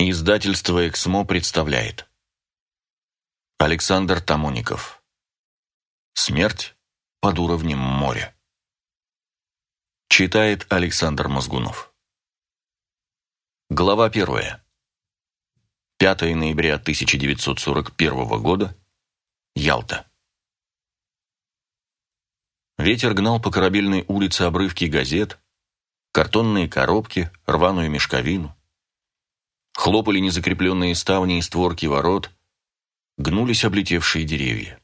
Издательство «Эксмо» представляет. Александр Тамоников Смерть под уровнем моря Читает Александр Мозгунов. Глава первая. 5 ноября 1941 года. Ялта. Ветер гнал по корабельной улице обрывки газет, картонные коробки, рваную мешковину. Хлопали незакрепленные ставни и створки ворот, гнулись облетевшие деревья.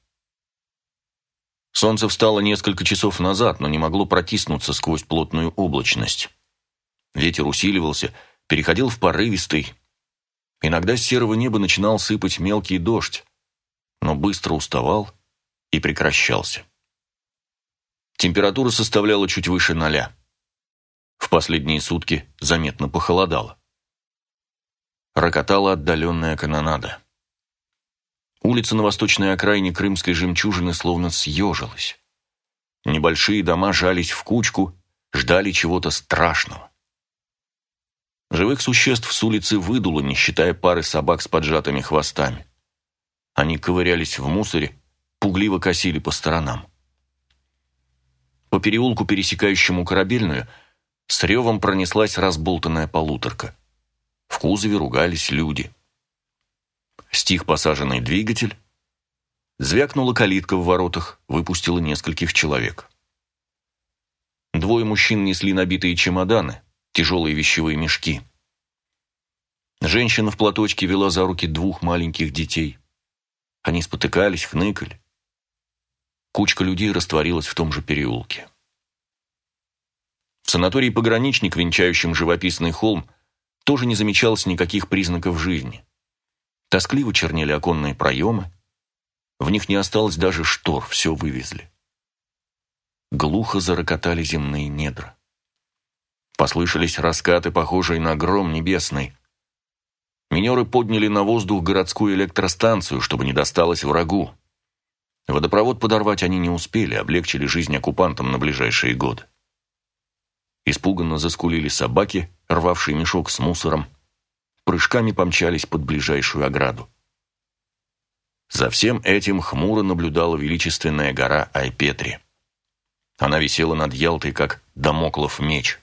Солнце встало несколько часов назад, но не могло протиснуться сквозь плотную облачность. Ветер усиливался, переходил в порывистый. Иногда с серого неба начинал сыпать мелкий дождь, но быстро уставал и прекращался. Температура составляла чуть выше ноля. В последние сутки заметно похолодало. Рокотала отдаленная канонада. Улица на восточной окраине крымской жемчужины словно съежилась. Небольшие дома жались в кучку, ждали чего-то страшного. Живых существ с улицы выдуло, не считая пары собак с поджатыми хвостами. Они ковырялись в мусоре, пугливо косили по сторонам. По переулку, пересекающему корабельную, с ревом пронеслась разболтанная полуторка. В кузове ругались люди. Стих посаженный двигатель. Звякнула калитка в воротах, выпустила нескольких человек. Двое мужчин несли набитые чемоданы, тяжелые вещевые мешки. Женщина в платочке вела за руки двух маленьких детей. Они спотыкались, хныкали. Кучка людей растворилась в том же переулке. В санатории «Пограничник», венчающем живописный холм, тоже не замечалось никаких признаков жизни. Тоскливо чернели оконные проемы. В них не осталось даже штор, все вывезли. Глухо зарокотали земные недра. Послышались раскаты, похожие на гром небесный. Минеры подняли на воздух городскую электростанцию, чтобы не досталось врагу. Водопровод подорвать они не успели, облегчили жизнь оккупантам на ближайшие годы. Испуганно заскулили собаки, рвавшие мешок с мусором. Прыжками помчались под ближайшую ограду. За всем этим хмуро наблюдала величественная гора Айпетри. Она висела над Ялтой, как домоклов меч.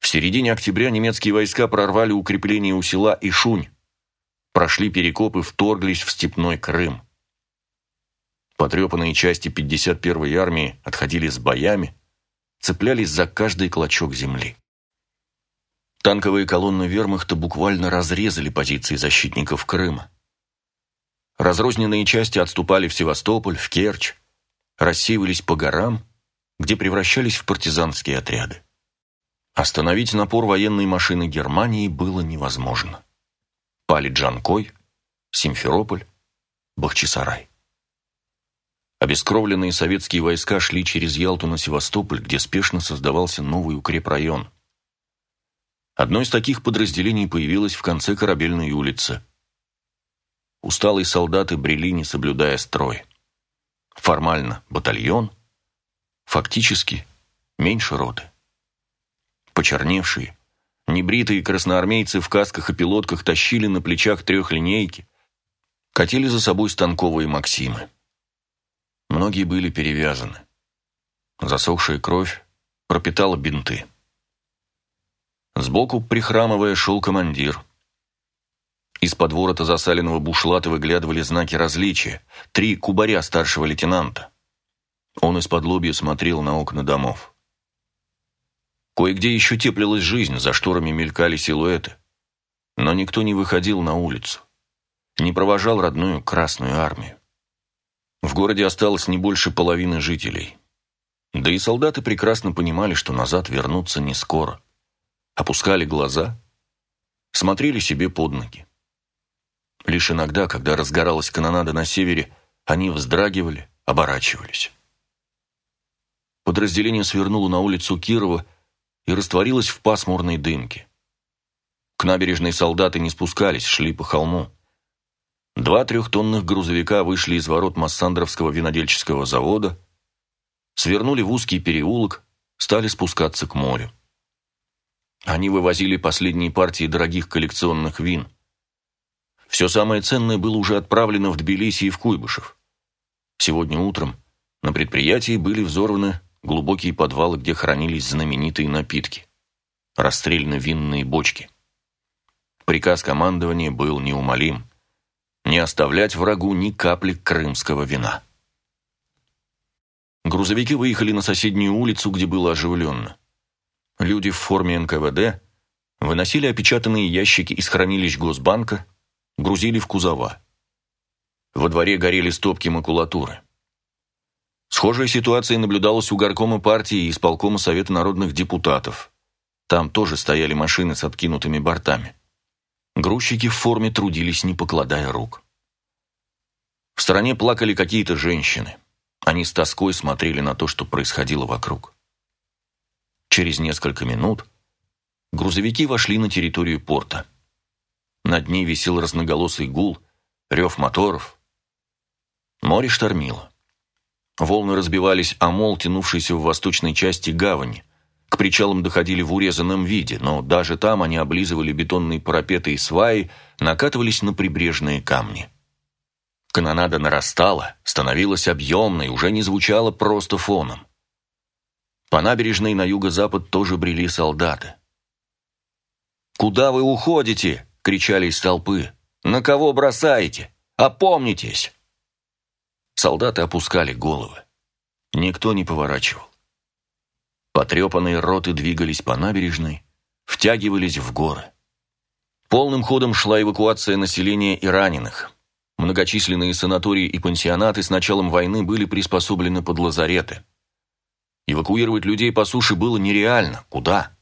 В середине октября немецкие войска прорвали укрепления у села Ишунь, прошли перекопы, вторглись в степной Крым. Потрепанные части 51-й армии отходили с боями, цеплялись за каждый клочок земли. Танковые колонны вермахта буквально разрезали позиции защитников Крыма. Разрозненные части отступали в Севастополь, в Керчь, рассеивались по горам, где превращались в партизанские отряды. Остановить напор военной машины Германии было невозможно. Пали Джанкой, Симферополь, Бахчисарай. Обескровленные советские войска шли через Ялту на Севастополь, где спешно создавался новый укрепрайон. Одно из таких подразделений появилось в конце корабельной улицы. Усталые солдаты брели, не соблюдая строй. Формально батальон, фактически меньше роты. Почерневшие, небритые красноармейцы в касках и пилотках тащили на плечах трехлинейки, катили за собой станковые «Максимы». Многие были перевязаны. Засохшая кровь пропитала бинты. Сбоку, прихрамывая, шел командир. Из-под ворота засаленного бушлата выглядывали знаки различия. Три кубаря старшего лейтенанта. Он из-под лобья смотрел на окна домов. Кое-где еще теплилась жизнь, за шторами мелькали силуэты. Но никто не выходил на улицу. Не провожал родную Красную Армию. В городе осталось не больше половины жителей. Да и солдаты прекрасно понимали, что назад вернуться не скоро. Опускали глаза, смотрели себе под ноги. Лишь иногда, когда разгоралась канонада на севере, они вздрагивали, оборачивались. Подразделение свернуло на улицу Кирова и растворилось в пасмурной дымке. К набережной солдаты не спускались, шли по холму. Два трехтонных грузовика вышли из ворот Массандровского винодельческого завода, свернули в узкий переулок, стали спускаться к морю. Они вывозили последние партии дорогих коллекционных вин. Все самое ценное было уже отправлено в Тбилиси и в Куйбышев. Сегодня утром на предприятии были взорваны глубокие подвалы, где хранились знаменитые напитки. Расстреляны винные бочки. Приказ командования был неумолим. Не оставлять врагу ни капли крымского вина. Грузовики выехали на соседнюю улицу, где было оживленно. Люди в форме НКВД выносили опечатанные ящики из хранилищ Госбанка, грузили в кузова. Во дворе горели стопки макулатуры. Схожая ситуация наблюдалась у горкома партии и исполкома Совета народных депутатов. Там тоже стояли машины с откинутыми бортами. Грузчики в форме трудились, не покладая рук. В стороне плакали какие-то женщины. Они с тоской смотрели на то, что происходило вокруг. Через несколько минут грузовики вошли на территорию порта. Над ней висел разноголосый гул, рев моторов. Море штормило. Волны разбивались о мол, тянувшийся в восточной части гавани. К причалам доходили в урезанном виде, но даже там они облизывали бетонные парапеты и сваи, накатывались на прибрежные камни. Канонада нарастала, становилась объемной, уже не звучала просто фоном. По набережной на юго-запад тоже брели солдаты. «Куда вы уходите?» — кричали из толпы. «На кого бросаете? Опомнитесь!» Солдаты опускали головы. Никто не поворачивал. Потрепанные роты двигались по набережной, втягивались в горы. Полным ходом шла эвакуация населения и раненых. Многочисленные санатории и пансионаты с началом войны были приспособлены под лазареты. Эвакуировать людей по суше было нереально. Куда?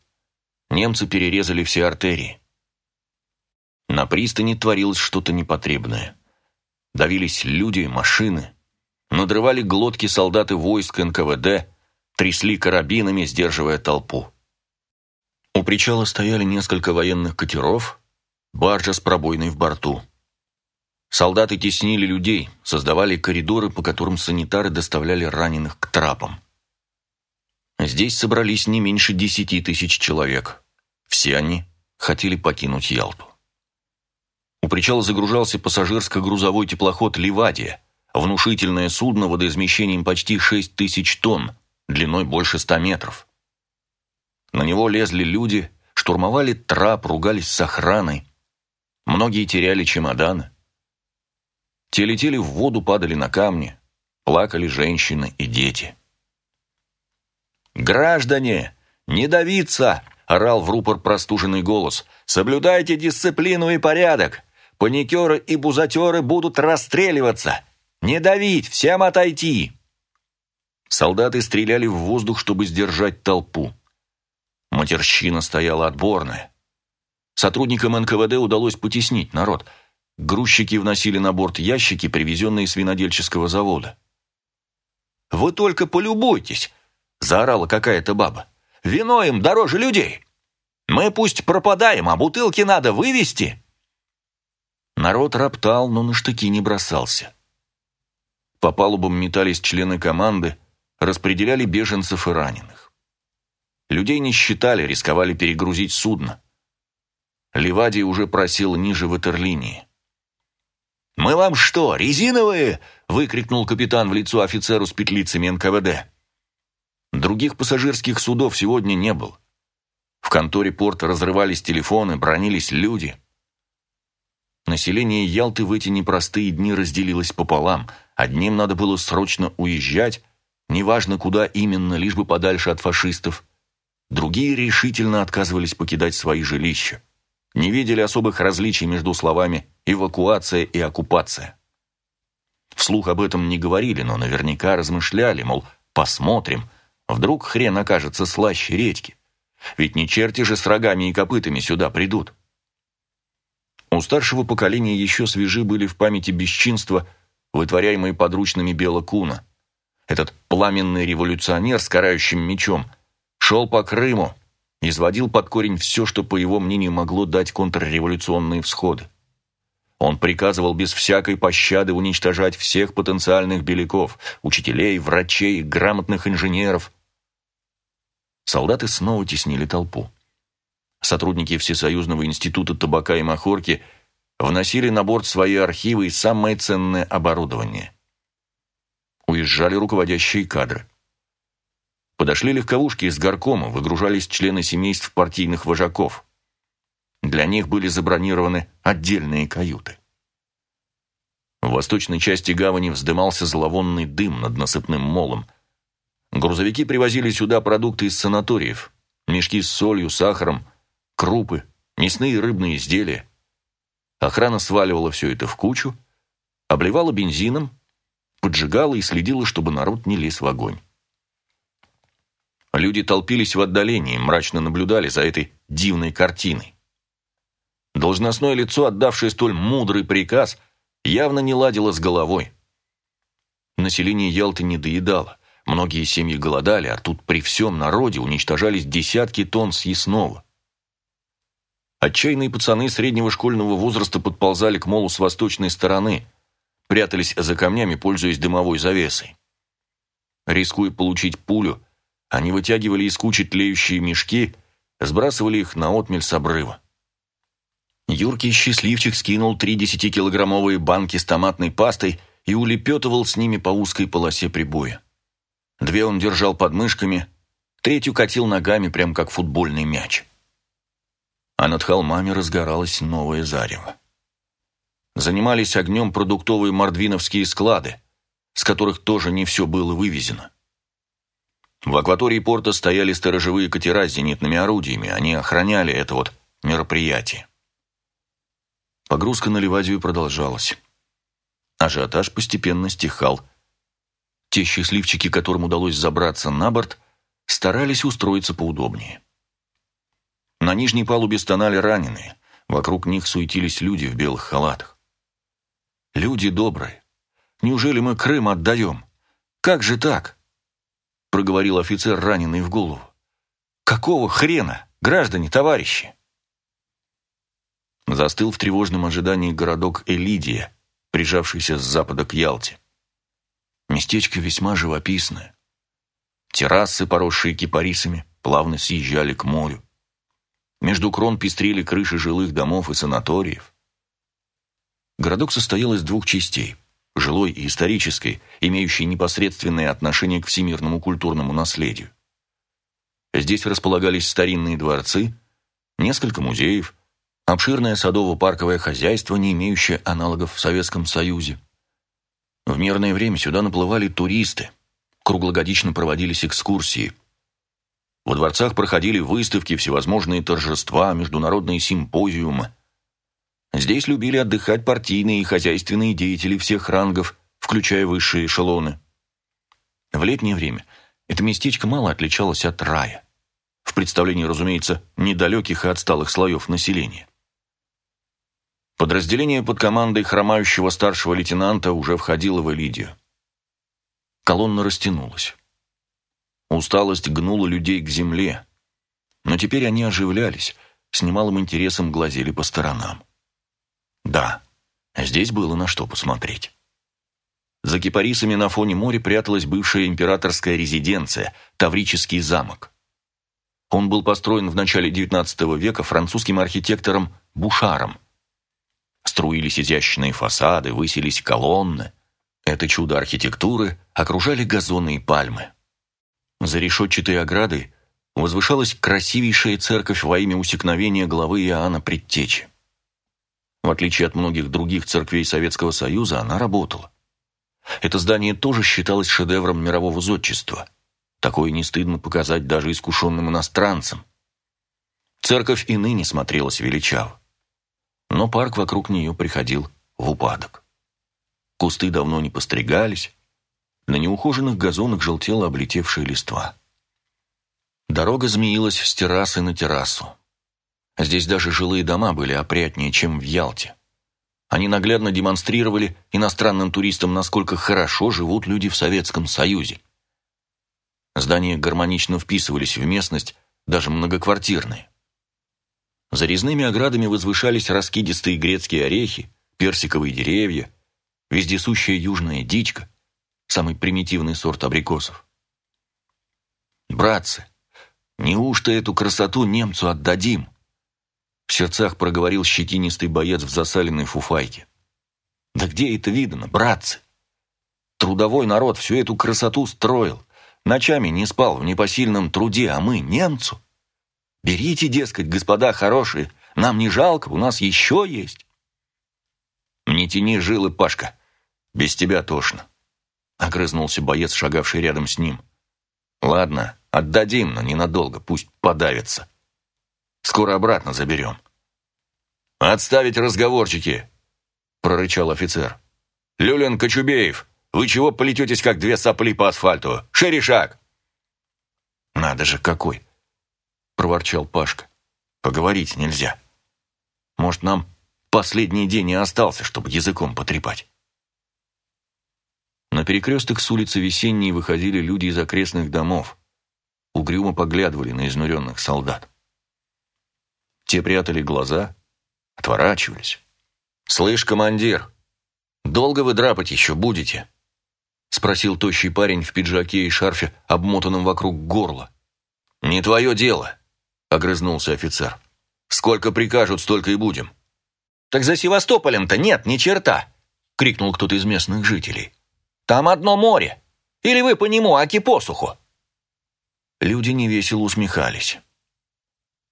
Немцы перерезали все артерии. На пристани творилось что-то непотребное. Давились люди, машины. Надрывали глотки солдаты войск НКВД, трясли карабинами, сдерживая толпу. У причала стояли несколько военных катеров, баржа с пробойной в борту. Солдаты теснили людей, создавали коридоры, по которым санитары доставляли раненых к трапам. Здесь собрались не меньше десяти тысяч человек. Все они хотели покинуть Ялту. У причала загружался пассажирско-грузовой теплоход «Ливадия», внушительное судно водоизмещением почти 6 тысяч тонн, длиной больше 100 метров. На него лезли люди, штурмовали трап, ругались с охраной. Многие теряли чемоданы. Те летели в воду, падали на камни, плакали женщины и дети. «Граждане, не давиться!» – орал в рупор простуженный голос. «Соблюдайте дисциплину и порядок! Паникеры и бузатеры будут расстреливаться! Не давить, всем отойти!» Солдаты стреляли в воздух, чтобы сдержать толпу. Матерщина стояла отборная. Сотрудникам НКВД удалось потеснить народ. Грузчики вносили на борт ящики, привезенные с винодельческого завода. «Вы только полюбуйтесь!» — заорала какая-то баба. «Вино им дороже людей! Мы пусть пропадаем, а бутылки надо вывести!» Народ роптал, но на штыки не бросался. По палубам метались члены команды, распределяли беженцев и раненых. Людей не считали, рисковали перегрузить судно. Ливадий уже просил ниже ватерлинии. «Мы вам что, резиновые?» — выкрикнул капитан в лицо офицеру с петлицами НКВД. Других пассажирских судов сегодня не было. В конторе порта разрывались телефоны, бронились люди. Население Ялты в эти непростые дни разделилось пополам. Одним надо было срочно уезжать, неважно куда именно, лишь бы подальше от фашистов. Другие решительно отказывались покидать свои жилища. Не видели особых различий между словами «эвакуация» и «оккупация». Вслух об этом не говорили, но наверняка размышляли, мол, посмотрим, Вдруг хрен окажется слаще редьки. Ведь не черти же с рогами и копытами сюда придут. У старшего поколения еще свежи были в памяти бесчинства, вытворяемые подручными Бела Куна. Этот пламенный революционер с карающим мечом шел по Крыму, изводил под корень все, что, по его мнению, могло дать контрреволюционные всходы. Он приказывал без всякой пощады уничтожать всех потенциальных беляков, учителей, врачей, грамотных инженеров, Солдаты снова теснили толпу. сотрудники Всесоюзного института табака и махорки вносили на борт свои архивы и самое ценное оборудование. Уезжали руководящие кадры. Подошли легковушки из горкома, выгружались члены семейств партийных вожаков. Для них были забронированы отдельные каюты. В восточной части гавани вздымался зловонный дым над насыпным молом. Грузовики привозили сюда продукты из санаториев, мешки с солью, сахаром, крупы, мясные и рыбные изделия. Охрана сваливала все это в кучу, обливала бензином, поджигала и следила, чтобы народ не лез в огонь. Люди толпились в отдалении, мрачно наблюдали за этой дивной картиной. Должностное лицо, отдавшее столь мудрый приказ, явно не ладило с головой. Население Ялты не доедало, многие семьи голодали, а тут при всем народе уничтожались десятки тонн съестного. Отчаянные пацаны среднего школьного возраста подползали к молу с восточной стороны, прятались за камнями, пользуясь дымовой завесой. Рискуя получить пулю, они вытягивали из кучи тлеющие мешки, сбрасывали их на отмель с обрыва. Юркий счастливчик скинул три десятикилограммовые банки с томатной пастой и улепетывал с ними по узкой полосе прибоя. Две он держал под мышками, третью катил ногами, прям как футбольный мяч. А над холмами разгоралось новое зарево. Занимались огнем продуктовые мордвиновские склады, с которых тоже не все было вывезено. В акватории порта стояли сторожевые катера с зенитными орудиями, они охраняли это вот мероприятие. Погрузка на Ливадию продолжалась. Ажиотаж постепенно стихал. Те счастливчики, которым удалось забраться на борт, старались устроиться поудобнее. На нижней палубе стонали раненые, вокруг них суетились люди в белых халатах. «Люди добрые, неужели мы Крым отдаем? Как же так?» проговорил офицер, раненый в голову. «Какого хрена, граждане, товарищи?» Застыл в тревожном ожидании городок Элидия, прижавшийся с запада к Ялте. Местечко весьма живописное. Террасы, поросшие кипарисами, плавно съезжали к морю. Между крон пестрели крыши жилых домов и санаториев. Городок состоял из двух частей – жилой и исторической, имеющей непосредственное отношение к всемирному культурному наследию. Здесь располагались старинные дворцы, несколько музеев, обширное садово-парковое хозяйство, не имеющее аналогов в Советском Союзе. В мирное время сюда наплывали туристы, круглогодично проводились экскурсии. Во дворцах проходили выставки, всевозможные торжества, международные симпозиумы – Здесь любили отдыхать партийные и хозяйственные деятели всех рангов, включая высшие эшелоны. В летнее время это местечко мало отличалось от рая. В представлении, разумеется, недалеких и отсталых слоев населения. Подразделение под командой хромающего старшего лейтенанта уже входило в Элидию. Колонна растянулась. Усталость гнула людей к земле, но теперь они оживлялись, с немалым интересом глазели по сторонам. Да, здесь было на что посмотреть. За кипарисами на фоне моря пряталась бывшая императорская резиденция, Таврический замок. Он был построен в начале XIX века французским архитектором Бушаром. Струились изящные фасады, высились колонны. Это чудо архитектуры окружали газоны и пальмы. За решетчатой оградой возвышалась красивейшая церковь во имя усекновения главы Иоанна Предтечи. В отличие от многих других церквей Советского Союза, она работала. Это здание тоже считалось шедевром мирового зодчества. Такое не стыдно показать даже искушенным иностранцам. Церковь и ныне смотрелась величаво. Но парк вокруг нее приходил в упадок. Кусты давно не постригались, на неухоженных газонах желтела облетевшая листва. Дорога змеилась с террасы на террасу. Здесь даже жилые дома были опрятнее, чем в Ялте. Они наглядно демонстрировали иностранным туристам, насколько хорошо живут люди в Советском Союзе. Здания гармонично вписывались в местность, даже многоквартирные. За резными оградами возвышались раскидистые грецкие орехи, персиковые деревья, вездесущая южная дичка, самый примитивный сорт абрикосов. «Братцы, неужто эту красоту немцу отдадим?» В сердцах проговорил щетинистый боец в засаленной фуфайке. Да где это видано, братцы? Трудовой народ всю эту красоту строил. Ночами не спал в непосильном труде, а мы немцу. Берите, дескать, господа хорошие, нам не жалко, у нас еще есть. Не тяни жилы, Пашка, без тебя тошно. Огрызнулся боец, шагавший рядом с ним. Ладно, отдадим, но ненадолго, пусть подавится. Скоро обратно заберем. «Отставить разговорчики!» — прорычал офицер. «Люлин Кочубеев, вы чего полететесь, как две сопли по асфальту? Шире шаг!» «Надо же, какой!» — проворчал Пашка. «Поговорить нельзя. Может, нам последний день и остался, чтобы языком потрепать?» На перекресток с улицы Весенней выходили люди из окрестных домов. Угрюмо поглядывали на изнуренных солдат. Те прятали глаза, отворачивались. «Слышь, командир, долго вы драпать еще будете?» Спросил тощий парень в пиджаке и шарфе, обмотанном вокруг горла. «Не твое дело», — огрызнулся офицер. «Сколько прикажут, столько и будем». «Так за Севастополем-то нет ни черта!» — крикнул кто-то из местных жителей. Там одно море. Или вы по нему, аки посуху?» Люди невесело усмехались.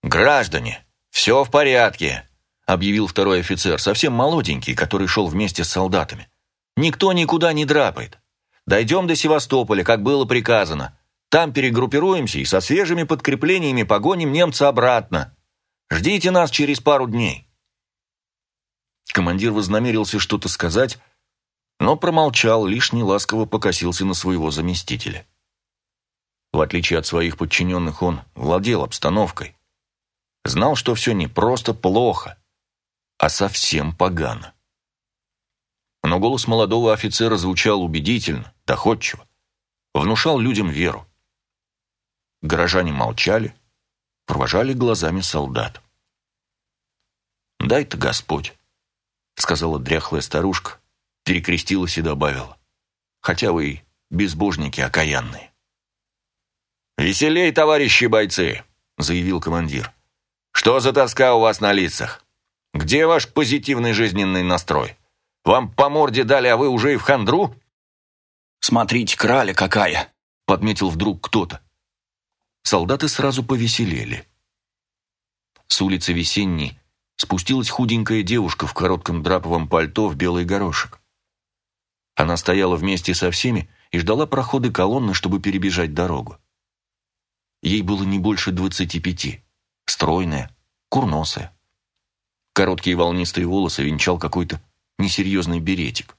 «Граждане, все в порядке», — объявил второй офицер, совсем молоденький, который шел вместе с солдатами. «Никто никуда не драпает. Дойдем до Севастополя, как было приказано. Там перегруппируемся и со свежими подкреплениями погоним немца обратно. Ждите нас через пару дней». Командир вознамерился что-то сказать, но промолчал, лишь неласково покосился на своего заместителя. В отличие от своих подчиненных, он владел обстановкой. Знал, что все не просто плохо, а совсем погано. Но голос молодого офицера звучал убедительно, доходчиво, внушал людям веру. Горожане молчали, провожали глазами солдат. «Дай-то Господь», — сказала дряхлая старушка, перекрестилась и добавила. «Хотя вы и безбожники окаянные». «Веселей, товарищи бойцы!» — заявил командир. «Что за тоска у вас на лицах? Где ваш позитивный жизненный настрой? Вам по морде дали, а вы уже и в хандру?» «Смотрите, краля какая!» — подметил вдруг кто-то. Солдаты сразу повеселели. С улицы Весенней спустилась худенькая девушка в коротком драповом пальто в белый горошек. Она стояла вместе со всеми и ждала прохода колонны, чтобы перебежать дорогу. Ей было не больше двадцати пяти. Стройная, курносая. Короткие волнистые волосы венчал какой-то несерьезный беретик.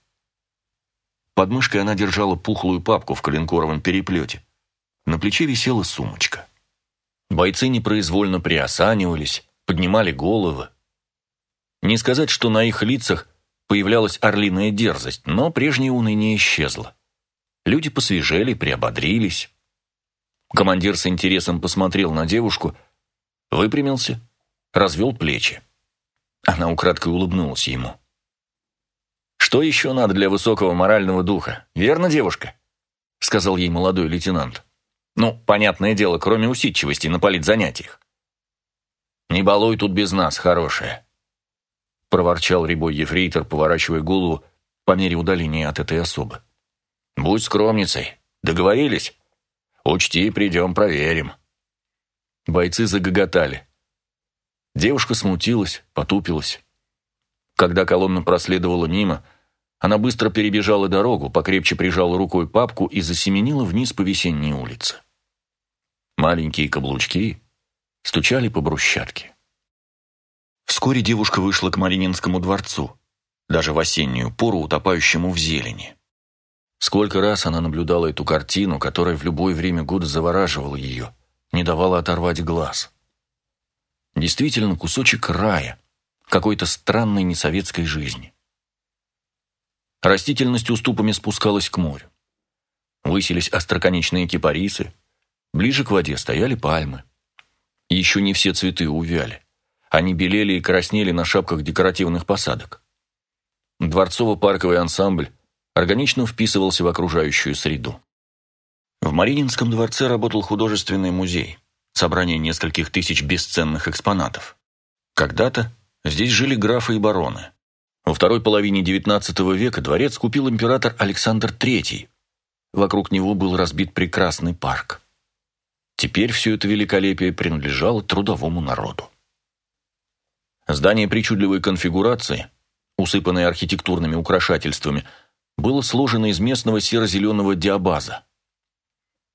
Под мышкой она держала пухлую папку в коленкоровом переплете. На плече висела сумочка. Бойцы непроизвольно приосанивались, поднимали головы. Не сказать, что на их лицах Появлялась орлиная дерзость, но прежнее уныние исчезло. Люди посвежели, приободрились. Командир с интересом посмотрел на девушку, выпрямился, развел плечи. Она украдкой улыбнулась ему. «Что еще надо для высокого морального духа? Верно, девушка?» — сказал ей молодой лейтенант. «Ну, понятное дело, кроме усидчивости на политзанятиях». «Не балуй тут без нас, хорошая проворчал рябой ефрейтор, поворачивая голову по мере удаления от этой особы. «Будь скромницей. Договорились? Учти, придем, проверим». Бойцы загоготали. Девушка смутилась, потупилась. Когда колонна проследовала мимо, она быстро перебежала дорогу, покрепче прижала рукой папку и засеменила вниз по весенней улице. Маленькие каблучки стучали по брусчатке. Вскоре девушка вышла к Марининскому дворцу, даже в осеннюю пору утопающему в зелени. Сколько раз она наблюдала эту картину, которая в любое время года завораживала ее, не давала оторвать глаз. Действительно, кусочек рая, какой-то странной несоветской жизни. Растительность уступами спускалась к морю. Высились остроконечные кипарисы, ближе к воде стояли пальмы. Еще не все цветы увяли. Они белели и краснели на шапках декоративных посадок. Дворцово-парковый ансамбль органично вписывался в окружающую среду. В Марининском дворце работал художественный музей, собрание нескольких тысяч бесценных экспонатов. Когда-то здесь жили графы и бароны. Во второй половине XIX века дворец купил император Александр III. Вокруг него был разбит прекрасный парк. Теперь все это великолепие принадлежало трудовому народу. Здание причудливой конфигурации, усыпанное архитектурными украшательствами, было сложено из местного серо-зеленого диабаза.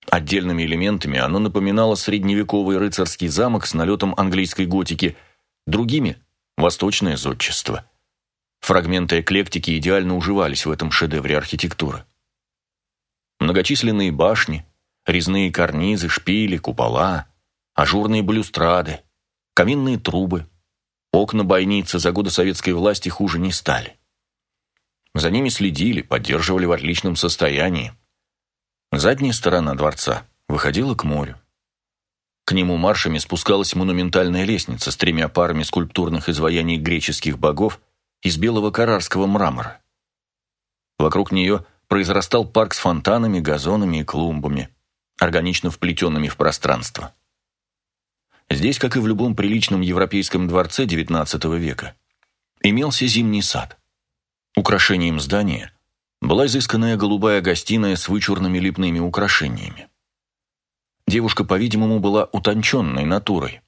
Отдельными элементами оно напоминало средневековый рыцарский замок с налетом английской готики, другими – восточное зодчество. Фрагменты эклектики идеально уживались в этом шедевре архитектуры. Многочисленные башни, резные карнизы, шпили, купола, ажурные балюстрады, каминные трубы, окна бойницы за годы советской власти хуже не стали. За ними следили, поддерживали в отличном состоянии. Задняя сторона дворца выходила к морю. К нему маршами спускалась монументальная лестница с тремя парами скульптурных изваяний греческих богов из белого карарского мрамора. Вокруг нее произрастал парк с фонтанами, газонами и клумбами, органично вплетенными в пространство. Здесь, как и в любом приличном европейском дворце XIX века, имелся зимний сад. Украшением здания была изысканная голубая гостиная с вычурными липными украшениями. Девушка, по-видимому, была утонченной натурой.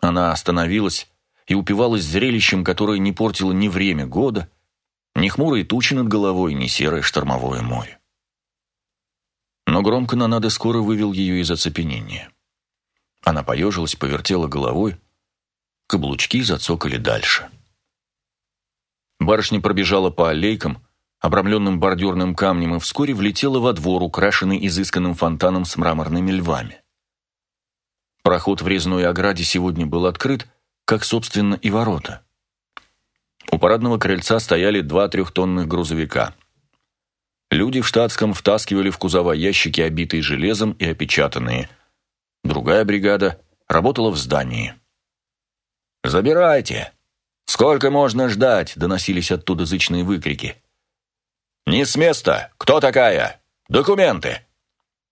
Она остановилась и упивалась зрелищем, которое не портило ни время года, ни хмурые тучи над головой, ни серое штормовое море. Но громко Нанада скоро вывел ее из оцепенения. Она поежилась, повертела головой, каблучки зацокали дальше. Барышня пробежала по аллейкам, обрамленным бордюрным камнем, и вскоре влетела во двор, украшенный изысканным фонтаном с мраморными львами. Проход в резной ограде сегодня был открыт, как, собственно, и ворота. У парадного крыльца стояли два трехтонных грузовика. Люди в штатском втаскивали в кузова ящики, обитые железом и опечатанные. Другая бригада работала в здании. «Забирайте! Сколько можно ждать?» – доносились оттуда зычные выкрики. «Не с места! Кто такая? Документы!»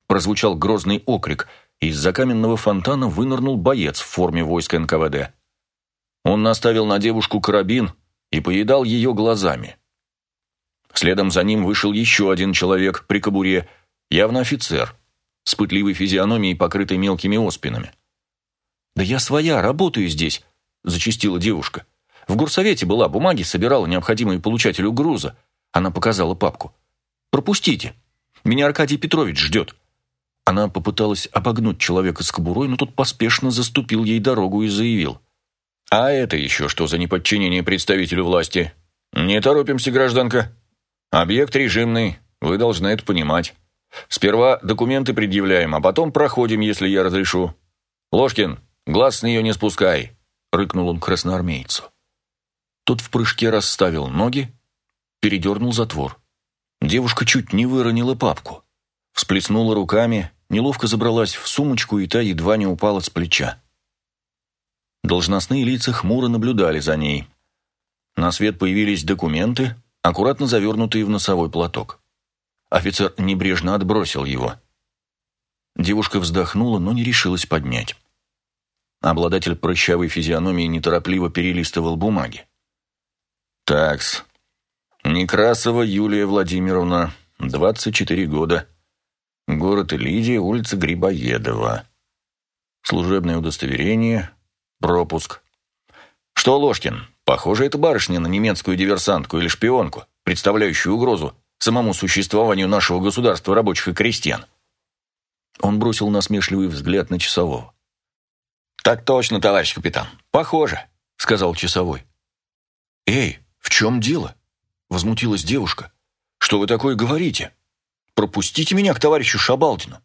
Прозвучал грозный окрик, и из-за каменного фонтана вынырнул боец в форме войска НКВД. Он наставил на девушку карабин и поедал ее глазами. Следом за ним вышел еще один человек при кобуре, явно офицер, с пытливой физиономией, покрытой мелкими оспинами. «Да я своя, работаю здесь», – зачастила девушка. «В горсовете была, бумаги собирала, необходимые получателю груза. Она показала папку. «Пропустите. Меня Аркадий Петрович ждет». Она попыталась обогнуть человека с кобурой, но тот поспешно заступил ей дорогу и заявил. «А это еще что за неподчинение представителю власти? Не торопимся, гражданка. Объект режимный, вы должны это понимать. Сперва документы предъявляем, а потом проходим, если я разрешу. Ложкин, глаз с нее не спускай», — рыкнул он красноармейцу. Тот в прыжке расставил ноги, передернул затвор. Девушка чуть не выронила папку. Всплеснула руками, неловко забралась в сумочку, и та едва не упала с плеча. Должностные лица хмуро наблюдали за ней. На свет появились документы, аккуратно завернутые в носовой платок. Офицер небрежно отбросил его. Девушка вздохнула, но не решилась поднять. Обладатель прыщавой физиономии неторопливо перелистывал бумаги. «Такс, Некрасова Юлия Владимировна, 24 года. Город Лидия, улица Грибоедова. Служебное удостоверение, пропуск. Что, Ложкин, похоже, это барышня на немецкую диверсантку или шпионку, представляющую угрозу самому существованию нашего государства рабочих и крестьян. Он бросил насмешливый взгляд на часового. «Так точно, товарищ капитан. Похоже», — сказал часовой. «Эй, в чем дело?» Возмутилась девушка. «Что вы такое говорите? Пропустите меня к товарищу Шабалдину.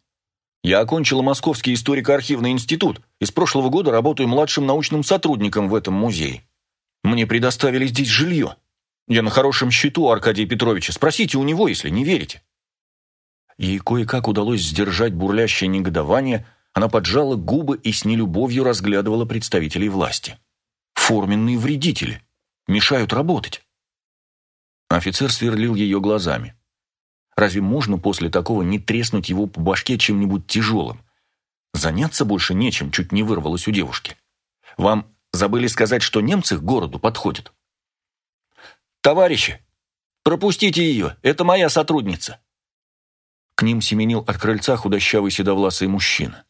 Я окончила Московский историко-архивный институт и с прошлого года работаю младшим научным сотрудником в этом музее. Мне предоставили здесь жилье. Я на хорошем счету Аркадия Петровича. Спросите у него, если не верите». Ей кое-как удалось сдержать бурлящее негодование, она поджала губы и с нелюбовью разглядывала представителей власти. Форменные вредители. Мешают работать. Офицер сверлил ее глазами. Разве можно после такого не треснуть его по башке чем-нибудь тяжелым? Заняться больше нечем, чуть не вырвалось у девушки. Вам Забыли сказать, что немцы к городу подходят. «Товарищи, пропустите ее, это моя сотрудница!» К ним семенил от крыльца худощавый седовласый мужчина.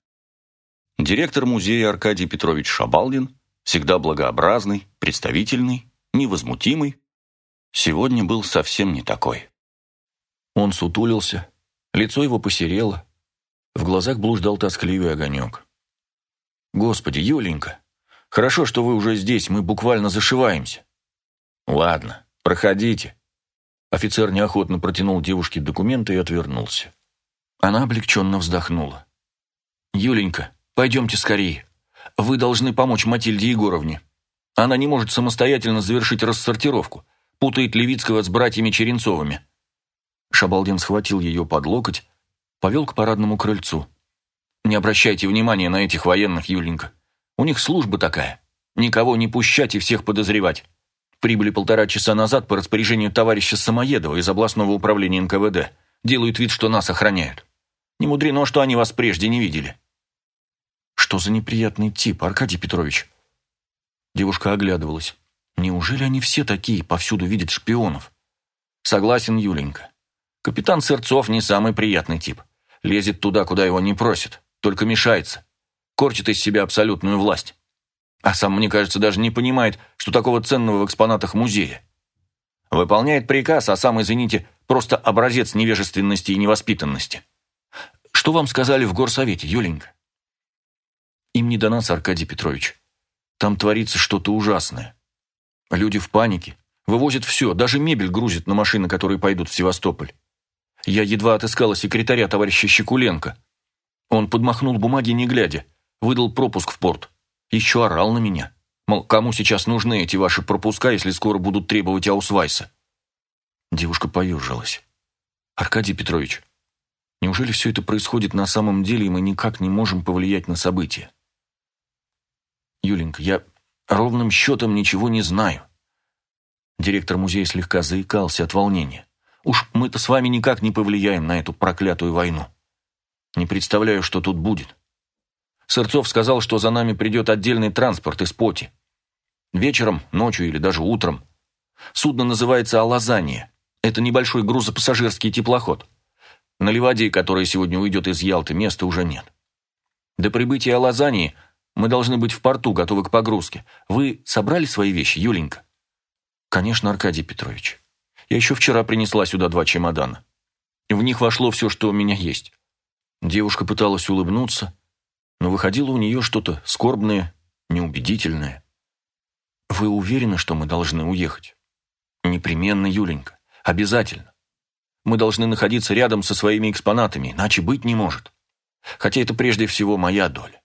Директор музея Аркадий Петрович Шабалдин, всегда благообразный, представительный, невозмутимый, сегодня был совсем не такой. Он сутулился, лицо его посерело, в глазах блуждал тоскливый огонек. «Господи, Юленька, хорошо, что вы уже здесь, мы буквально зашиваемся». «Ладно, проходите». Офицер неохотно протянул девушке документы и отвернулся. Она облегченно вздохнула. «Юленька, пойдемте скорее. Вы должны помочь Матильде Егоровне. Она не может самостоятельно завершить рассортировку, путает Левицкого с братьями Черенцовыми». Шабалдин схватил ее под локоть, повел к парадному крыльцу. Не обращайте внимания на этих военных, Юленька. У них служба такая. Никого не пущать и всех подозревать. Прибыли полтора часа назад по распоряжению товарища Самоедова из областного управления НКВД. Делают вид, что нас охраняют. Не мудрено, что они вас прежде не видели. Что за неприятный тип, Аркадий Петрович? Девушка оглядывалась. Неужели они все такие, повсюду видят шпионов? Согласен, Юленька. Капитан Сырцов не самый приятный тип. Лезет туда, куда его не просят только мешается. Корчит из себя абсолютную власть. А сам, мне кажется, даже не понимает, что такого ценного в экспонатах музея. Выполняет приказ, а сам, извините, просто образец невежественности и невоспитанности. Что вам сказали в горсовете, Юленька? Им не до нас, Аркадий Петрович. Там творится что-то ужасное. Люди в панике. Вывозят все, даже мебель грузят на машины, которые пойдут в Севастополь. Я едва отыскала секретаря товарища Щекуленко. Он подмахнул бумаги не глядя, выдал пропуск в порт. Еще орал на меня. Мол, кому сейчас нужны эти ваши пропуска, если скоро будут требовать аусвайса? Девушка поежилась. Аркадий Петрович, неужели все это происходит на самом деле, и мы никак не можем повлиять на события? Юленька, я ровным счетом ничего не знаю. Директор музея слегка заикался от волнения. Уж мы-то с вами никак не повлияем на эту проклятую войну. Не представляю, что тут будет. Сырцов сказал, что за нами придет отдельный транспорт из Поти. Вечером, ночью или даже утром. Судно называется «Алазания». Это небольшой грузопассажирский теплоход. На Ливадии, которая сегодня уйдет из Ялты, места уже нет. До прибытия Алазании мы должны быть в порту, готовы к погрузке. Вы собрали свои вещи, Юленька? Конечно, Аркадий Петрович. Я еще вчера принесла сюда два чемодана. В них вошло все, что у меня есть. Девушка пыталась улыбнуться, но выходило у нее что-то скорбное, неубедительное. «Вы уверены, что мы должны уехать?» «Непременно, Юленька. Обязательно. Мы должны находиться рядом со своими экспонатами, иначе быть не может. Хотя это прежде всего моя доля.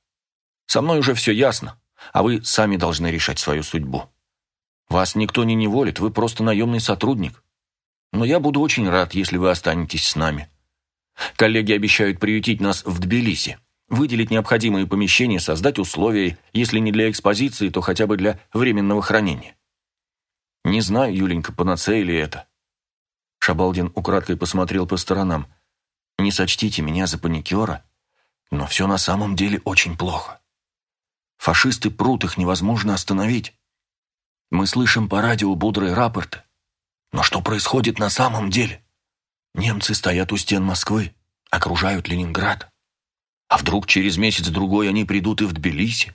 Со мной уже все ясно, а вы сами должны решать свою судьбу. Вас никто не неволит, вы просто наемный сотрудник. Но я буду очень рад, если вы останетесь с нами. Коллеги обещают приютить нас в Тбилиси, выделить необходимые помещения, создать условия, если не для экспозиции, то хотя бы для временного хранения. Не знаю, Юленька, панацея ли это. Шабалдин украдкой посмотрел по сторонам. Не сочтите меня за паникера, но все на самом деле очень плохо. Фашисты прут, их невозможно остановить. Мы слышим по радио бодрые рапорты. Но что происходит на самом деле? Немцы стоят у стен Москвы, окружают Ленинград. А вдруг через месяц-другой они придут и в Тбилиси?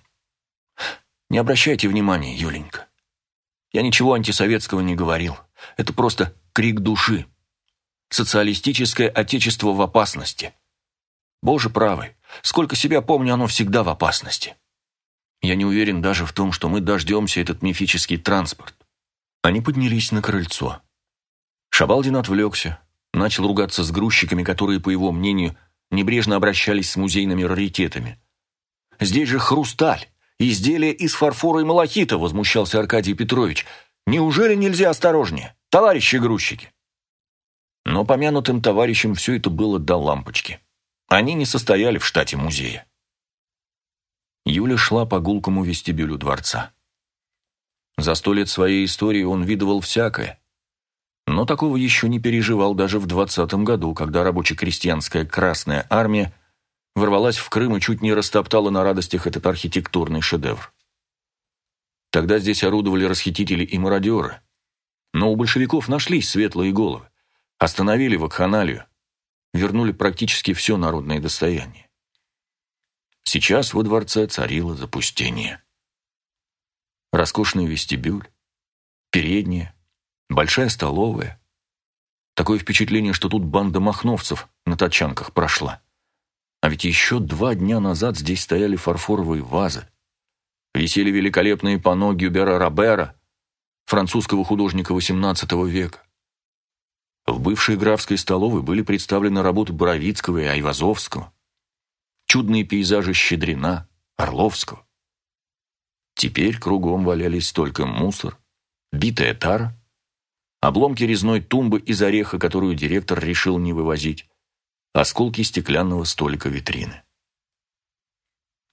Не обращайте внимания, Юленька. Я ничего антисоветского не говорил. Это просто крик души. Социалистическое отечество в опасности. Боже правый, сколько себя помню, оно всегда в опасности. Я не уверен даже в том, что мы дождемся этот мифический транспорт. Они поднялись на крыльцо. Шабалдин отвлекся, Начал ругаться с грузчиками, которые, по его мнению, небрежно обращались с музейными раритетами. «Здесь же хрусталь, изделие из фарфора и малахита», — возмущался Аркадий Петрович. «Неужели нельзя осторожнее, товарищи грузчики?» Но помянутым товарищам все это было до лампочки. Они не состояли в штате музея. Юля шла по гулкому вестибюлю дворца. За сто лет своей истории он видывал всякое, но такого еще не переживал даже в 20 году, когда рабоче-крестьянская Красная Армия ворвалась в Крым и чуть не растоптала на радостях этот архитектурный шедевр. Тогда здесь орудовали расхитители и мародеры. Но у большевиков нашлись светлые головы. Остановили вакханалию. Вернули практически все народное достояние. Сейчас во дворце царило запустение. Роскошный вестибюль, передняя, большая столовая. Такое впечатление, что тут банда махновцев на тачанках прошла. А ведь еще два дня назад здесь стояли фарфоровые вазы. Висели великолепные панно Гюбера Робера, французского художника XVIII века. В бывшей графской столовой были представлены работы Боровицкого и Айвазовского, чудные пейзажи Щедрина, Орловского. Теперь кругом валялись только мусор, битая тара, обломки резной тумбы из ореха, которую директор решил не вывозить, осколки стеклянного столика витрины.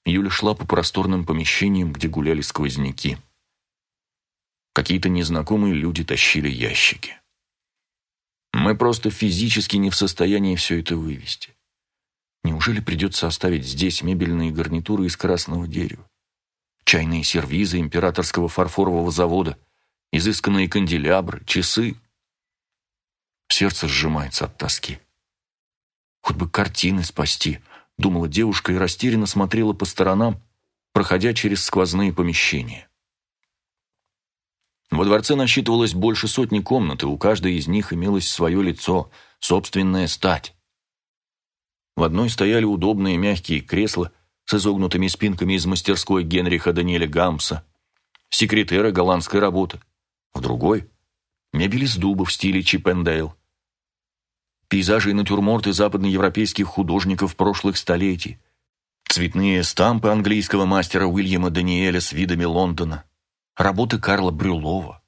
Юля шла по просторным помещениям, где гуляли сквозняки. Какие-то незнакомые люди тащили ящики. Мы просто физически не в состоянии все это вывести. Неужели придется оставить здесь мебельные гарнитуры из красного дерева? Чайные сервизы императорского фарфорового завода, изысканные канделябры, часы. Сердце сжимается от тоски. Хоть бы картины спасти, думала девушка и растерянно смотрела по сторонам, проходя через сквозные помещения. Во дворце насчитывалось больше сотни комнат, и у каждой из них имелось свое лицо, собственная стать. В одной стояли удобные мягкие кресла с изогнутыми спинками из мастерской Генриха Даниэля Гамса, секретера голландской работы. В другой — мебель из дуба в стиле Чиппендейл, пейзажи и натюрморты западноевропейских художников прошлых столетий, цветные стампы английского мастера Уильяма Даниэля с видами Лондона, работы Карла Брюлова,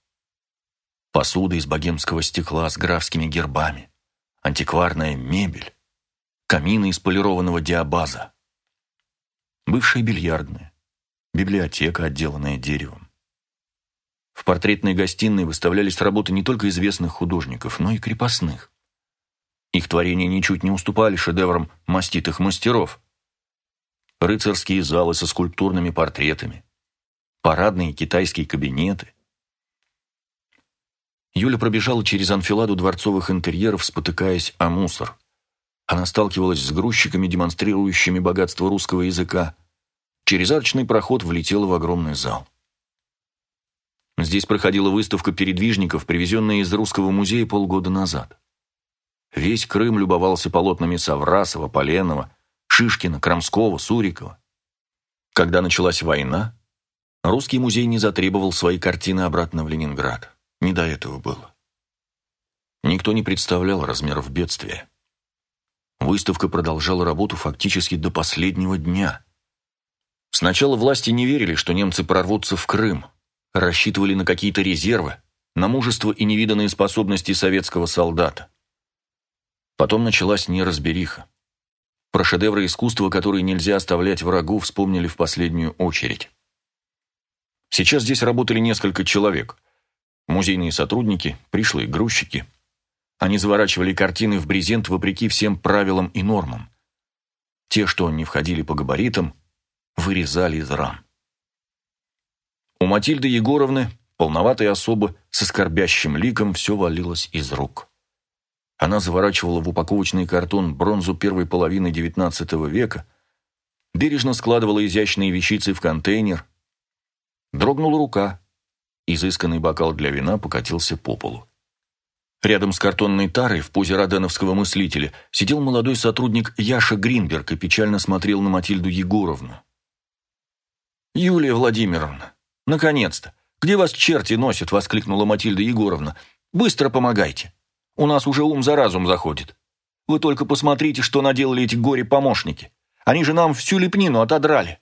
посуда из богемского стекла с графскими гербами, антикварная мебель, камины из полированного диабаза, бывшая бильярдная, библиотека, отделанная деревом. В портретной гостиной выставлялись работы не только известных художников, но и крепостных. Их творения ничуть не уступали шедеврам маститых мастеров. Рыцарские залы со скульптурными портретами, парадные китайские кабинеты. Юля пробежала через анфиладу дворцовых интерьеров, спотыкаясь о мусор. Она сталкивалась с грузчиками, демонстрирующими богатство русского языка. Через арочный проход влетела в огромный зал. Здесь проходила выставка передвижников, привезенная из Русского музея полгода назад. Весь Крым любовался полотнами Саврасова, Поленова, Шишкина, Крамского, Сурикова. Когда началась война, русский музей не затребовал свои картины обратно в Ленинград. Не до этого было. Никто не представлял размеров бедствия. Выставка продолжала работу фактически до последнего дня. Сначала власти не верили, что немцы прорвутся в Крым, рассчитывали на какие-то резервы, на мужество и невиданные способности советского солдата. Потом началась неразбериха. Про шедевры искусства, которые нельзя оставлять врагу, вспомнили в последнюю очередь. Сейчас здесь работали несколько человек. Музейные сотрудники, пришлые грузчики. Они заворачивали картины в брезент вопреки всем правилам и нормам. Те, что не входили по габаритам, вырезали из рам. У Матильды Егоровны, полноватой особы, со скорбящим ликом, все валилось из рук. Она заворачивала в упаковочный картон бронзу первой половины XIX века, бережно складывала изящные вещицы в контейнер. Дрогнула рука. Изысканный бокал для вина покатился по полу. Рядом с картонной тарой в позе роденовского мыслителя сидел молодой сотрудник Яша Гринберг и печально смотрел на Матильду Егоровну. «Юлия Владимировна, наконец-то! Где вас черти носят?» — воскликнула Матильда Егоровна. «Быстро помогайте!» У нас уже ум за разум заходит. Вы только посмотрите, что наделали эти горе-помощники. Они же нам всю лепнину отодрали».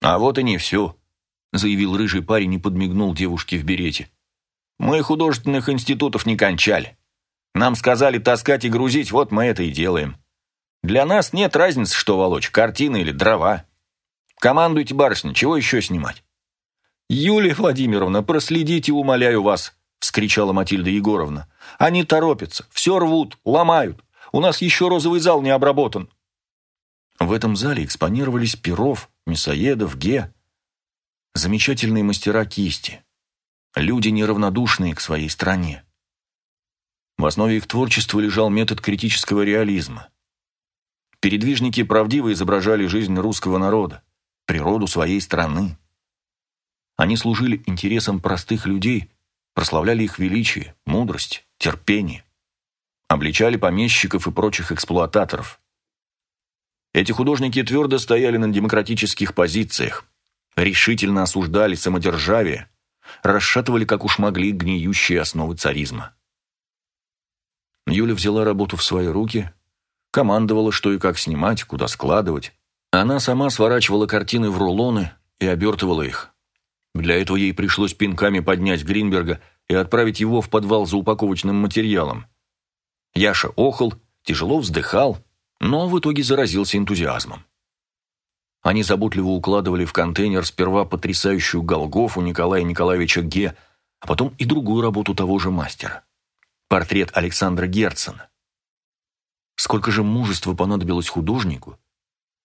«А вот и не всю», — заявил рыжий парень и подмигнул девушке в берете. «Мы художественных институтов не кончали. Нам сказали таскать и грузить, вот мы это и делаем. Для нас нет разницы, что волочь, картины или дрова. Командуйте, барышня, чего еще снимать?» «Юлия Владимировна, проследите, умоляю вас», — вскричала Матильда Егоровна. Они торопятся, все рвут, ломают. У нас еще розовый зал не обработан». В этом зале экспонировались Перов, Мясоедов, Ге. Замечательные мастера кисти. Люди, неравнодушные к своей стране. В основе их творчества лежал метод критического реализма. Передвижники правдиво изображали жизнь русского народа, природу своей страны. Они служили интересам простых людей, прославляли их величие, мудрость, терпение, обличали помещиков и прочих эксплуататоров. Эти художники твердо стояли на демократических позициях, решительно осуждали самодержавие, расшатывали, как уж могли, гниющие основы царизма. Юля взяла работу в свои руки, командовала, что и как снимать, куда складывать. Она сама сворачивала картины в рулоны и обертывала их. Для этого ей пришлось пинками поднять Гринберга и отправить его в подвал за упаковочным материалом. Яша охал, тяжело вздыхал, но в итоге заразился энтузиазмом. Они заботливо укладывали в контейнер сперва потрясающую Голгофу Николая Николаевича Ге, а потом и другую работу того же мастера. Портрет Александра Герцена. Сколько же мужества понадобилось художнику,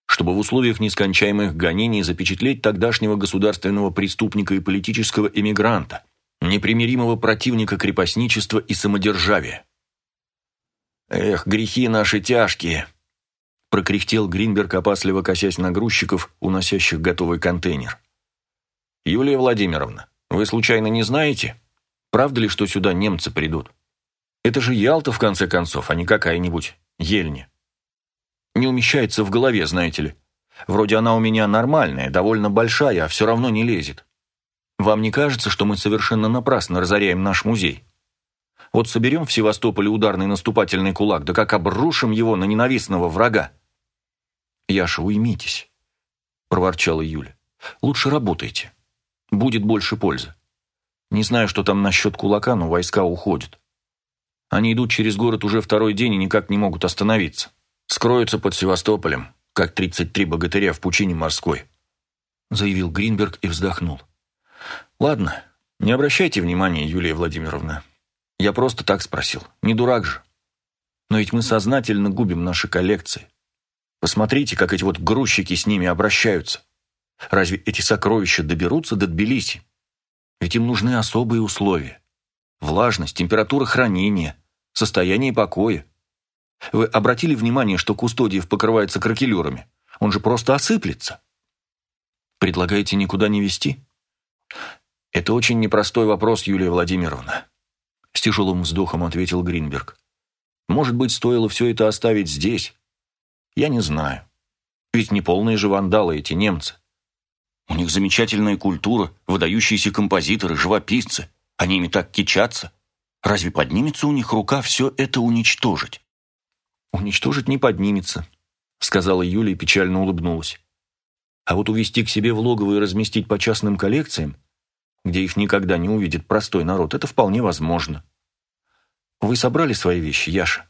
чтобы в условиях нескончаемых гонений запечатлеть тогдашнего государственного преступника и политического эмигранта, непримиримого противника крепостничества и самодержавия. «Эх, грехи наши тяжкие!» Прокряхтел Гринберг, опасливо косясь на грузчиков, уносящих готовый контейнер. «Юлия Владимировна, вы случайно не знаете, правда ли, что сюда немцы придут? Это же Ялта, в конце концов, а не какая-нибудь Ельня. Не умещается в голове, знаете ли. Вроде она у меня нормальная, довольно большая, а все равно не лезет. Вам не кажется, что мы совершенно напрасно разоряем наш музей? Вот соберем в Севастополе ударный наступательный кулак, да как обрушим его на ненавистного врага. Яша, уймитесь, проворчала Юля. Лучше работайте. Будет больше пользы. Не знаю, что там насчет кулака, но войска уходят. Они идут через город уже второй день и никак не могут остановиться. Скроются под Севастополем, как 33 богатыря в пучине морской», заявил Гринберг и вздохнул. «Ладно, не обращайте внимания, Юлия Владимировна. Я просто так спросил. Не дурак же. Но ведь мы сознательно губим наши коллекции. Посмотрите, как эти вот грузчики с ними обращаются. Разве эти сокровища доберутся до Тбилиси? Ведь им нужны особые условия. Влажность, температура хранения, состояние покоя. Вы обратили внимание, что Кустодиев покрывается кракелюрами? Он же просто осыплется. Предлагаете никуда не везти? Это очень непростой вопрос, Юлия Владимировна. С тяжелым вздохом ответил Гринберг. Может быть, стоило все это оставить здесь? Я не знаю. Ведь не полные же вандалы эти немцы. У них замечательная культура, выдающиеся композиторы, живописцы. Они ими так кичатся. Разве поднимется у них рука все это уничтожить? «Уничтожить не поднимется», — сказала Юля и печально улыбнулась. «А вот увести к себе в логово и разместить по частным коллекциям, где их никогда не увидит простой народ, это вполне возможно. Вы собрали свои вещи, Яша?»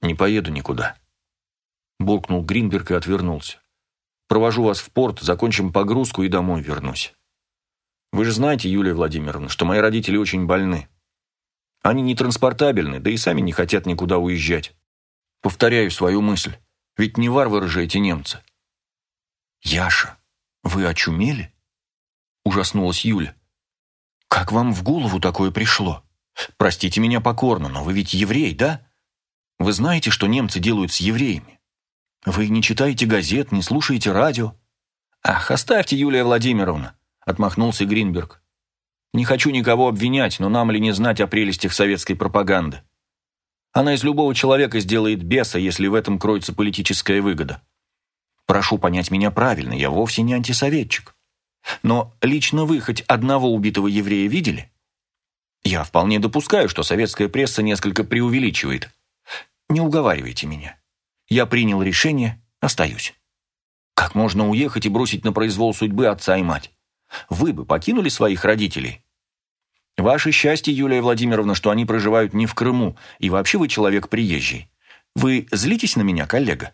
«Не поеду никуда», — буркнул Гринберг и отвернулся. «Провожу вас в порт, закончим погрузку и домой вернусь. Вы же знаете, Юлия Владимировна, что мои родители очень больны. Они не транспортабельны, да и сами не хотят никуда уезжать. Повторяю свою мысль. Ведь не варвары же эти немцы. «Яша, вы очумели?» Ужаснулась Юля. «Как вам в голову такое пришло? Простите меня покорно, но вы ведь еврей, да? Вы знаете, что немцы делают с евреями? Вы не читаете газет, не слушаете радио?» «Ах, оставьте, Юлия Владимировна!» Отмахнулся Гринберг. «Не хочу никого обвинять, но нам ли не знать о прелестях советской пропаганды? Она из любого человека сделает беса, если в этом кроется политическая выгода. Прошу понять меня правильно, я вовсе не антисоветчик. Но лично вы хоть одного убитого еврея видели? Я вполне допускаю, что советская пресса несколько преувеличивает. Не уговаривайте меня. Я принял решение, остаюсь. Как можно уехать и бросить на произвол судьбы отца и мать? Вы бы покинули своих родителей? Ваше счастье, Юлия Владимировна, что они проживают не в Крыму, и вообще вы человек приезжий. Вы злитесь на меня, коллега?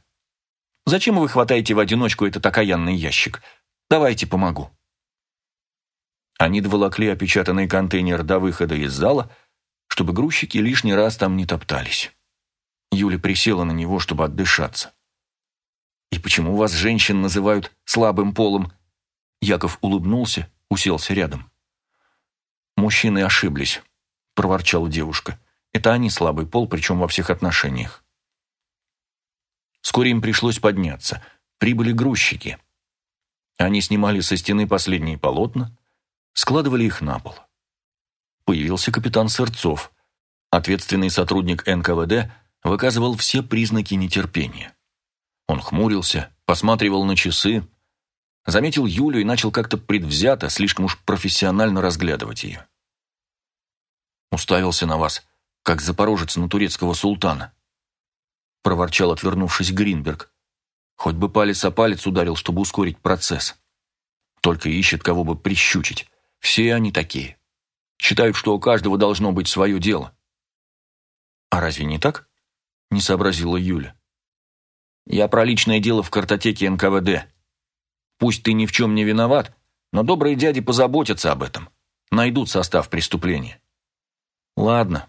Зачем вы хватаете в одиночку этот окаянный ящик? Давайте помогу». Они доволокли опечатанный контейнер до выхода из зала, чтобы грузчики лишний раз там не топтались. Юля присела на него, чтобы отдышаться. «И почему вас женщин называют слабым полом? Яков улыбнулся, уселся рядом. «Мужчины ошиблись», – проворчала девушка. «Это они слабый пол, причем во всех отношениях». Вскоре им пришлось подняться. Прибыли грузчики. Они снимали со стены последние полотна, складывали их на пол. Появился капитан Сырцов. Ответственный сотрудник НКВД выказывал все признаки нетерпения. Он хмурился, посматривал на часы, заметил Юлю и начал как-то предвзято, слишком уж профессионально разглядывать ее. «Уставился на вас, как запорожец на турецкого султана», проворчал, отвернувшись Гринберг. «Хоть бы палец о палец ударил, чтобы ускорить процесс. Только ищет, кого бы прищучить. Все они такие. Считают, что у каждого должно быть свое дело». «А разве не так?» Не сообразила Юля. «Я про личное дело в картотеке НКВД. Пусть ты ни в чем не виноват, но добрые дяди позаботятся об этом. Найдут состав преступления». «Ладно,